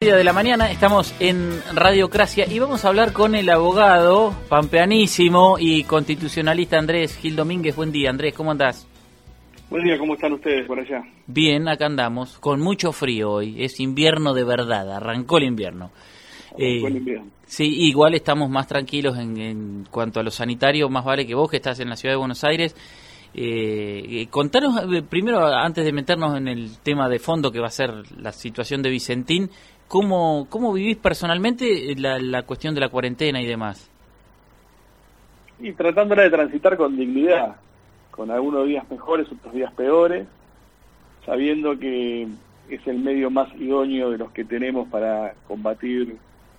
de la mañana, estamos en Radiocracia y vamos a hablar con el abogado pampeanísimo y constitucionalista Andrés Gil Domínguez. Buen día, Andrés, ¿cómo andás? Buen día, ¿cómo están ustedes por allá? Bien, acá andamos, con mucho frío hoy, es invierno de verdad, arrancó el invierno. Arrancó el invierno. Sí, igual estamos más tranquilos en, en cuanto a lo sanitario, más vale que vos que estás en la ciudad de Buenos Aires. Eh, contanos eh, primero, antes de meternos en el tema de fondo que va a ser la situación de Vicentín, ¿cómo, cómo vivís personalmente la, la cuestión de la cuarentena y demás? Y tratándola de transitar con dignidad, con algunos días mejores, otros días peores, sabiendo que es el medio más idóneo de los que tenemos para combatir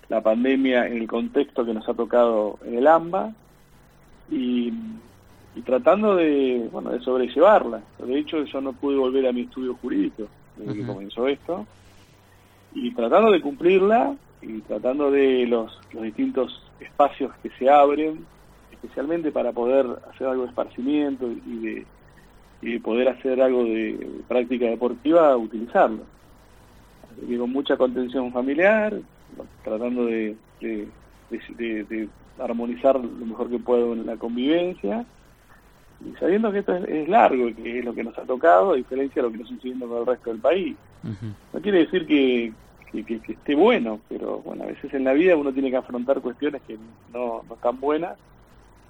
la pandemia en el contexto que nos ha tocado en el AMBA y, y tratando de, bueno, de sobrellevarla. De hecho, yo no pude volver a mi estudio jurídico desde que comenzó esto y tratando de cumplirla y tratando de los, los distintos espacios que se abren, especialmente para poder hacer algo de esparcimiento y de, y de poder hacer algo de práctica deportiva, utilizarlo. Así que con mucha contención familiar, tratando de- de- de armonizar lo mejor que puedo en la convivencia y sabiendo que esto es, es largo y que es lo que nos ha tocado, a diferencia de lo que nos está sucediendo con el resto del país. No quiere decir que, que, que- que esté bueno, pero bueno, a veces en la vida uno tiene que afrontar cuestiones que no, no están buenas,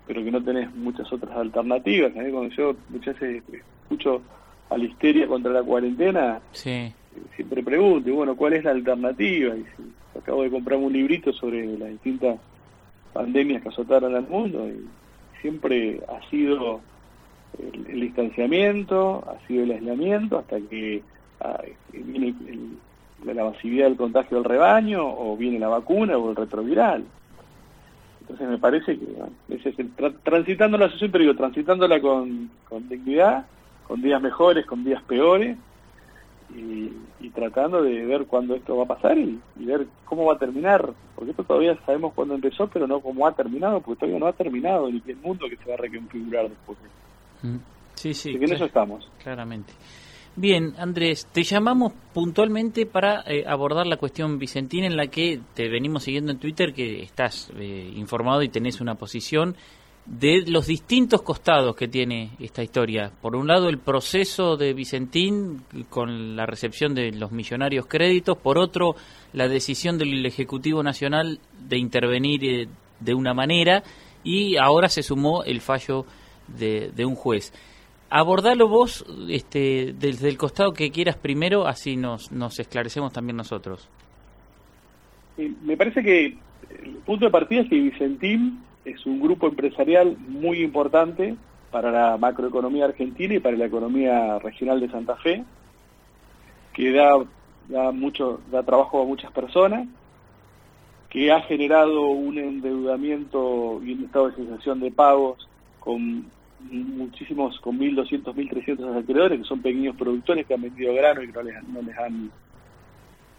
pero que no tenés muchas otras alternativas. Mí cuando yo muchas veces escucho a la histeria contra la cuarentena, Sí, eh, siempre pregunto, bueno, ¿cuál es la alternativa? Y si- acabo de comprar un librito sobre las distintas pandemias que azotaron al mundo y siempre ha sido el, distanciamiento, ha sido el aislamiento hasta que ah, viene el- la masividad del contagio del rebaño o viene la vacuna o el retroviral. Entonces me parece que bueno, es el tra- transitándola, yo siempre digo, transitándola con, con dignidad, con días mejores, con días peores, y, y tratando de ver cuándo esto va a pasar y, ver cómo va a terminar, porque esto todavía sabemos cuándo empezó, pero no cómo ha terminado, porque todavía no ha terminado ni el mundo que se va a reconfigurar después. Mm. Sí, sí, que en eso estamos. claramente. Bien, Andrés, te llamamos puntualmente para eh, abordar la cuestión Vicentín en la que te venimos siguiendo en Twitter, que estás eh, informado y tenés una posición de los distintos costados que tiene esta historia. Por un lado, el proceso de Vicentín con la recepción de los millonarios créditos, por otro, la decisión del Ejecutivo Nacional de intervenir eh, de una manera y ahora se sumó el fallo de, un juez. Abordalo vos este, desde el costado que quieras primero, así nos, nos esclarecemos también nosotros. Me parece que el punto de partida es que Vicentín es un grupo empresarial muy importante para la macroeconomía argentina y para la economía regional de Santa Fe, que da, da mucho, da trabajo a muchas personas, que ha generado un endeudamiento y un estado de cesación de pagos con muchísimos, con 1.200, 1.300 acreedores, que son pequeños productores que han vendido grano y que no les, han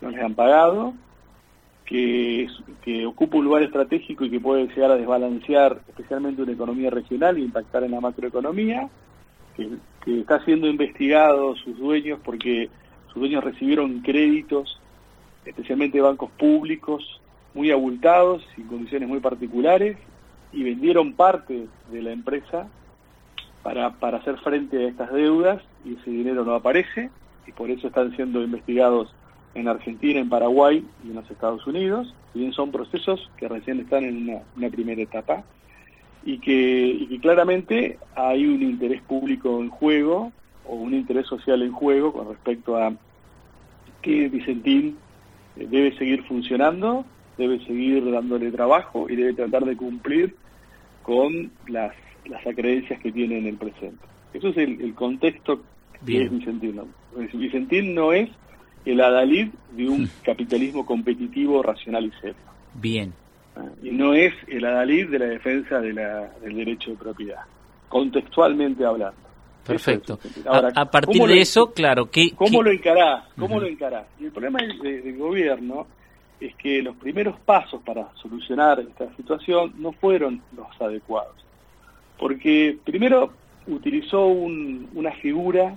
no les han pagado, que, que ocupa un lugar estratégico y que puede llegar a desbalancear especialmente una economía regional e impactar en la macroeconomía, que, está siendo investigado sus dueños porque sus dueños recibieron créditos, especialmente de bancos públicos, muy abultados, en condiciones muy particulares, y vendieron parte de la empresa para, para hacer frente a estas deudas y ese dinero no aparece y por eso están siendo investigados en Argentina, en Paraguay y en los Estados Unidos, si bien son procesos que recién están en una, primera etapa y que, y que claramente hay un interés público en juego o un interés social en juego con respecto a que Vicentín eh, debe seguir funcionando, debe seguir dándole trabajo y debe tratar de cumplir con las, las acreencias que tiene en el presente. Eso es el, el contexto que Bien. es Vicentín. ¿no? Pues Vicentín no es el adalid de un capitalismo competitivo, racional y serio. Bien, ¿ah? Y no es el adalid de la defensa de la- del derecho de propiedad, contextualmente hablando. perfecto. Es. Ahora, a, a partir ¿cómo de lo- eso, claro, que... ¿Cómo que- lo encarás? ¿Cómo lo encarás? Y el problema del, de- del gobierno es que los primeros pasos para solucionar esta situación no fueron los adecuados. Porque primero utilizó un- una figura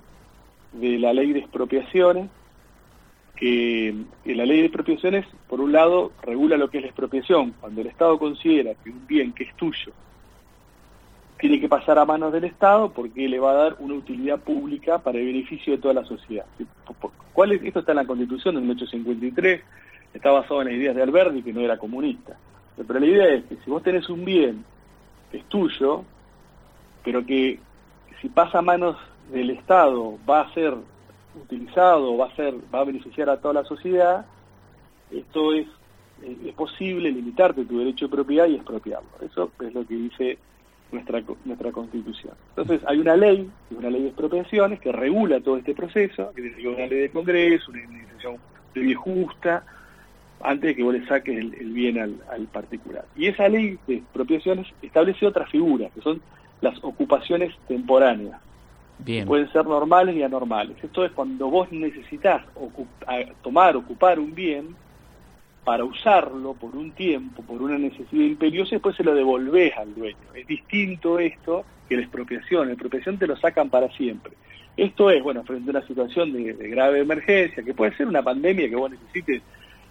de la ley de expropiaciones que, la ley de expropiaciones, por un lado, regula lo que es la expropiación. Cuando el Estado considera que un bien que es tuyo tiene que pasar a manos del Estado porque le va a dar una utilidad pública para el beneficio de toda la sociedad. ¿Cuál es? Esto está en la Constitución del 1853, está basado en las ideas de Alberti, que no era comunista. Pero la idea es que si vos tenés un bien que es tuyo, pero que si pasa a manos del Estado va a ser utilizado, va a ser, va a beneficiar a toda la sociedad, esto es, es posible limitarte tu derecho de propiedad y expropiarlo. Eso es lo que dice nuestra, nuestra Constitución. Entonces hay una ley, una ley de expropiaciones, que regula todo este proceso, que es una ley de Congreso, una indemnización de justa, antes de que vos le saques el, bien al, al, particular. Y esa ley de expropiaciones establece otras figuras, que son las ocupaciones temporáneas. Bien. Pueden ser normales y anormales. Esto es cuando vos necesitas tomar, ocupar un bien para usarlo por un tiempo, por una necesidad imperiosa, y después se lo devolvés al dueño. Es distinto esto que la expropiación. La expropiación te lo sacan para siempre. Esto es, bueno, frente a una situación de, grave emergencia, que puede ser una pandemia que vos necesites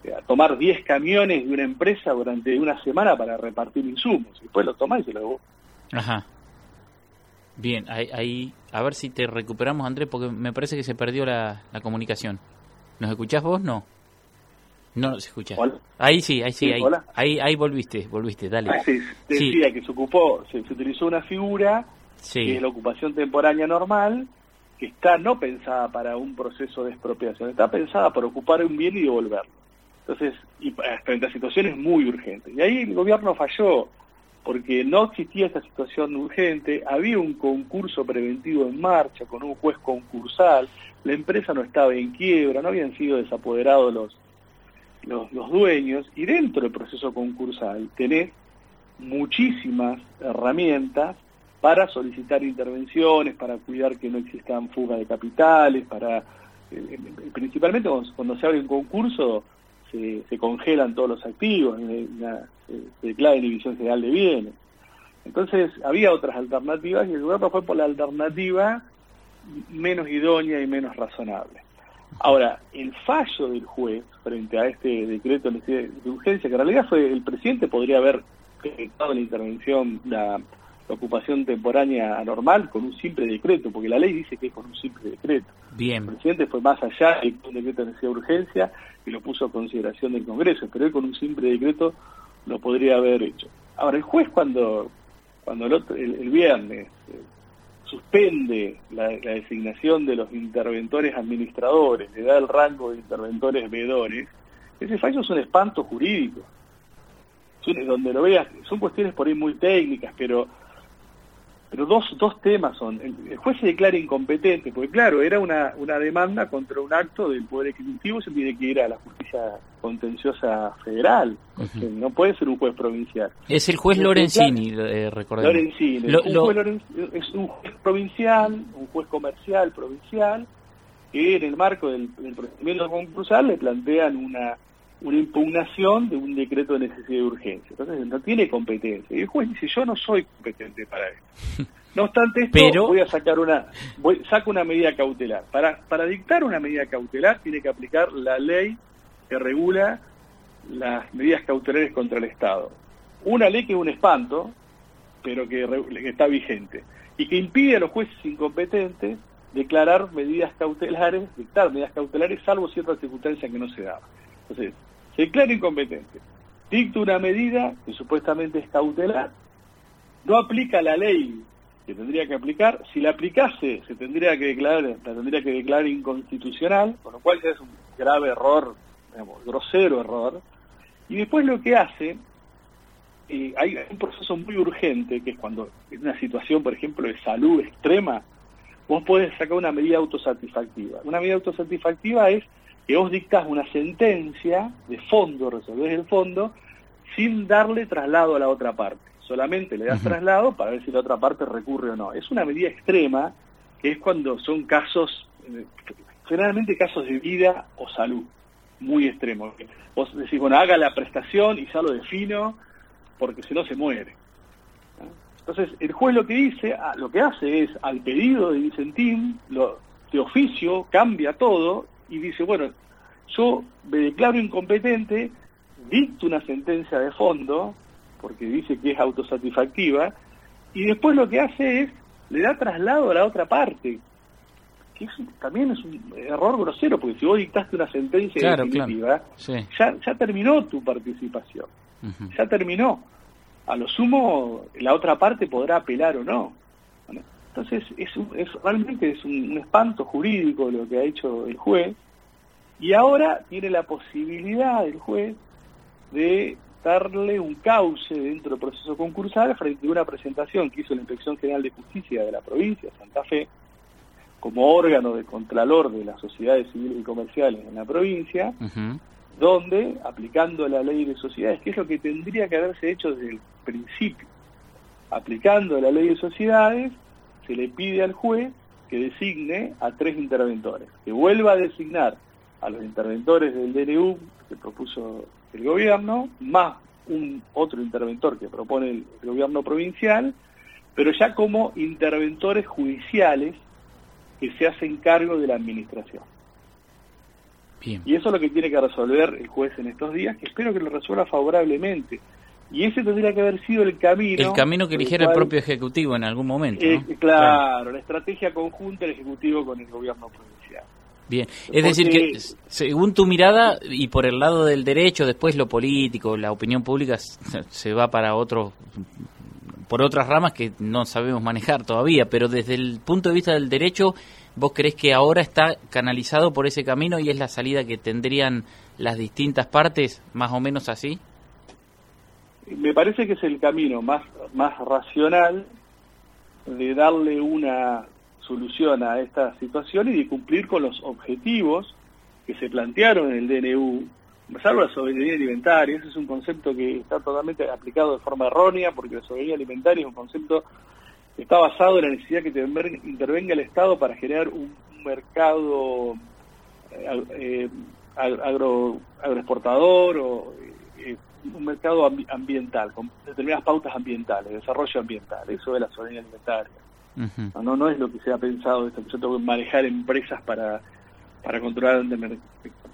eh, tomar 10 camiones de una empresa durante una semana para repartir insumos. Y después lo tomás y se lo devolvés. Ajá. Bien, ahí, a ver si te recuperamos, Andrés, porque me parece que se perdió la, la comunicación. ¿Nos escuchás vos? No. No se escucha. Ahí sí, ahí sí, ahí, ahí, volviste, volviste, dale. Ah, sí, decía que se ocupó, se, utilizó una figura que es la ocupación temporánea normal, que está no pensada para un proceso de expropiación, está pensada para ocupar un bien y devolverlo. Entonces, y frente a situaciones muy urgentes. Y ahí el gobierno falló, porque no existía esta situación urgente, había un concurso preventivo en marcha con un juez concursal, la empresa no estaba en quiebra, no habían sido desapoderados los los, dueños. Y dentro del proceso concursal tenés muchísimas herramientas para solicitar intervenciones, para cuidar que no existan fugas de capitales, para eh, eh, principalmente cuando, se abre un concurso se, se congelan todos los activos, eh, se declara división general de bienes. Entonces había otras alternativas y el gobierno fue por la alternativa menos idónea y menos razonable. Ahora, el fallo del juez frente a este decreto de urgencia, que en realidad fue el presidente podría haber decretado la intervención, la, ocupación temporánea anormal con un simple decreto, porque la ley dice que es con un simple decreto. Bien. El presidente fue más allá de un decreto de necesidad de urgencia y lo puso a consideración del Congreso, pero él con un simple decreto lo podría haber hecho. Ahora, el juez cuando, cuando el viernes eh, suspende la, designación de los interventores administradores, le da el rango de interventores veedores, ese fallo es un espanto jurídico. Donde lo veas, son cuestiones por ahí muy técnicas, pero pero dos, dos temas son, el, juez se declara incompetente, porque claro, era una, una demanda contra un acto del Poder Ejecutivo, se tiene que ir a la justicia contenciosa federal, no puede ser un juez provincial. Es el juez Lorenzini, eh, recordemos. Lorenzini, es un juez provincial, un juez comercial provincial, que en el marco del, del procedimiento concursal le plantean una una impugnación de un decreto de necesidad de urgencia. Entonces no tiene competencia. Y el juez dice, yo no soy competente para esto. No obstante esto, voy a sacar una, voy, saco una medida cautelar. Para, para dictar una medida cautelar tiene que aplicar la ley que regula las medidas cautelares contra el Estado. Una ley que es un espanto, pero que, que está vigente, y que impide a los jueces incompetentes declarar medidas cautelares, dictar medidas cautelares, salvo ciertas circunstancias que no se daban. Entonces, se declara incompetente, dicta una medida que supuestamente es cautelar, no aplica la ley que tendría que aplicar, si la aplicase se tendría que declarar, la tendría que declarar inconstitucional, con lo cual ya es un grave error, digamos, grosero error, y después lo que hace, eh, hay un proceso muy urgente, que es cuando en una situación, por ejemplo, de salud extrema, vos podés sacar una medida autosatisfactiva. Una medida autosatisfactiva es que vos dictás una sentencia de fondo, resolvés el fondo, sin darle traslado a la otra parte. Solamente le das traslado para ver si la otra parte recurre o no. Es una medida extrema, que es cuando son casos, eh, generalmente casos de vida o salud, muy extremos. Vos decís, bueno, haga la prestación y ya lo defino, porque si no se muere. Entonces, el juez lo que dice, ah, lo que hace es, al pedido de Vicentín, lo, de oficio, cambia todo y dice, bueno, yo me declaro incompetente, dicto una sentencia de fondo, porque dice que es autosatisfactiva, y después lo que hace es, le da traslado a la otra parte, que eso también es un error grosero, porque si vos dictaste una sentencia definitiva, ya, ya terminó tu participación, ya terminó. A lo sumo, la otra parte podrá apelar o no. Entonces, es, es, realmente es un, espanto jurídico lo que ha hecho el juez, y ahora tiene la posibilidad el juez de darle un cauce dentro del proceso concursal frente a una presentación que hizo la Inspección General de Justicia de la provincia de Santa Fe, como órgano de contralor de las sociedades civiles y comerciales en la provincia, donde, aplicando la ley de sociedades, que es lo que tendría que haberse hecho desde el principio, aplicando la ley de sociedades, se le pide al juez que designe a tres interventores, que vuelva a designar a los interventores del DNU que propuso el gobierno, más un otro interventor que propone el gobierno provincial, pero ya como interventores judiciales que se hacen cargo de la administración. Y eso es lo que tiene que resolver el juez en estos días, que espero que lo resuelva favorablemente. Y ese tendría que haber sido el camino. El camino que eligiera el propio Ejecutivo en algún momento. Eh, claro, la estrategia conjunta del Ejecutivo con el gobierno provincial. Bien, es decir que según tu mirada y por el lado del derecho, después lo político, la opinión pública se va para otro por otras ramas que no sabemos manejar todavía, pero desde el punto de vista del derecho, ¿vos crees que ahora está canalizado por ese camino y es la salida que tendrían las distintas partes, más o menos así? Me parece que es el camino más, más racional de darle una solución a esta situación y de cumplir con los objetivos que se plantearon en el DNU salvo la soberanía alimentaria, ese es un concepto que está totalmente aplicado de forma errónea, porque la soberanía alimentaria es un concepto que está basado en la necesidad que intervenga el Estado para generar un, mercado eh, eh, agro, agroexportador o un mercado ambiental, con determinadas pautas ambientales, desarrollo ambiental, eso es la soberanía alimentaria. no, no, es lo que se ha pensado este concepto de manejar empresas para para controlar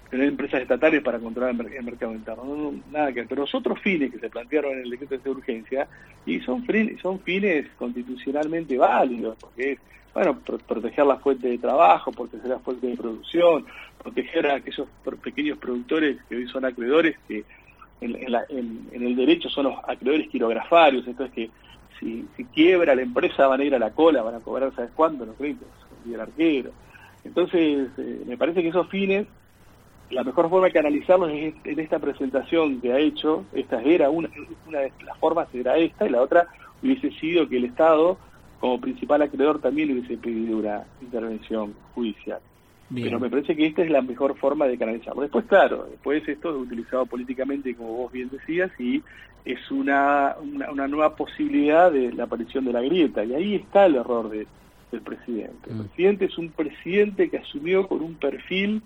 tener empresas estatales para controlar el, mercado interno. nada que pero los otros fines que se plantearon en el decreto de urgencia y son son fines constitucionalmente válidos, porque es bueno, proteger la fuente de trabajo, proteger la fuente de producción, proteger a aquellos pequeños productores que hoy son acreedores, que en, el derecho son los acreedores quirografarios, entonces que si, si quiebra la empresa van a ir a la cola, van a cobrar, ¿sabes cuándo? Los créditos, y el arquero. Entonces, eh, me parece que esos fines la mejor forma de canalizarlos es en esta presentación que ha hecho, esta era una, una de las formas era esta y la otra hubiese sido que el Estado como principal acreedor también hubiese pedido una intervención judicial. Pero me parece que esta es la mejor forma de canalizarlo. Después, claro, después esto es utilizado políticamente, como vos bien decías, y es una, una, nueva posibilidad de la aparición de la grieta. Y ahí está el error de, del presidente. El mm. presidente es un presidente que asumió con un perfil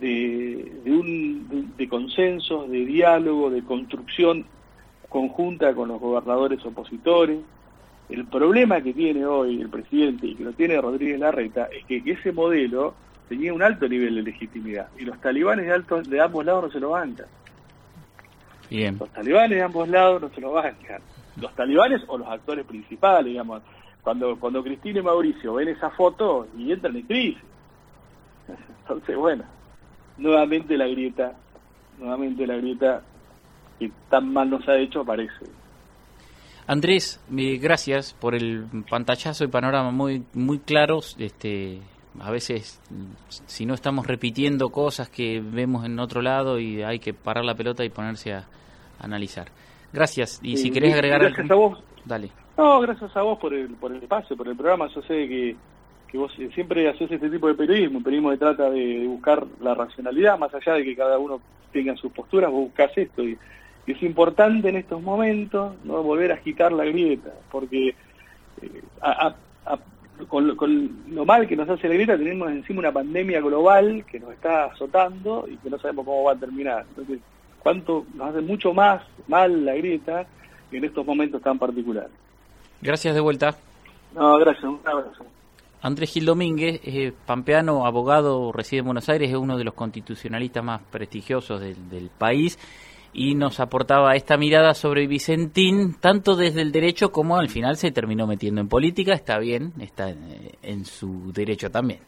de, de, un, de, consensos, de diálogo, de construcción conjunta con los gobernadores opositores. El problema que tiene hoy el presidente y que lo tiene Rodríguez Larreta es que, ese modelo tenía un alto nivel de legitimidad y los talibanes de, alto, de ambos lados no se lo bancan. Bien. Los talibanes de ambos lados no se lo bancan. Los talibanes o los actores principales, digamos. Cuando, cuando Cristina y Mauricio ven esa foto y entran en crisis. Entonces, bueno, nuevamente la grieta, nuevamente la grieta que tan mal nos ha hecho aparece. Andrés, gracias por el pantallazo y panorama muy muy claros. Este, a veces, si no estamos repitiendo cosas que vemos en otro lado y hay que parar la pelota y ponerse a, analizar. Gracias. Y si querés agregar gracias a vos. Dale. No, gracias a vos por el, por el espacio, por el programa. Yo sé que que vos siempre haces este tipo de periodismo, un periodismo que trata de, buscar la racionalidad, más allá de que cada uno tenga sus posturas, vos buscás esto. Y, es importante en estos momentos no volver a agitar la grieta, porque eh, con, lo mal que nos hace la grieta tenemos encima una pandemia global que nos está azotando y que no sabemos cómo va a terminar. Entonces, cuánto nos hace mucho más mal la grieta en estos momentos tan particulares. Gracias de vuelta. No, gracias, un abrazo. Andrés Gil Domínguez, es pampeano, abogado, reside en Buenos Aires, es uno de los constitucionalistas más prestigiosos del, país y nos aportaba esta mirada sobre Vicentín, tanto desde el derecho como al final se terminó metiendo en política, está bien, está en su derecho también.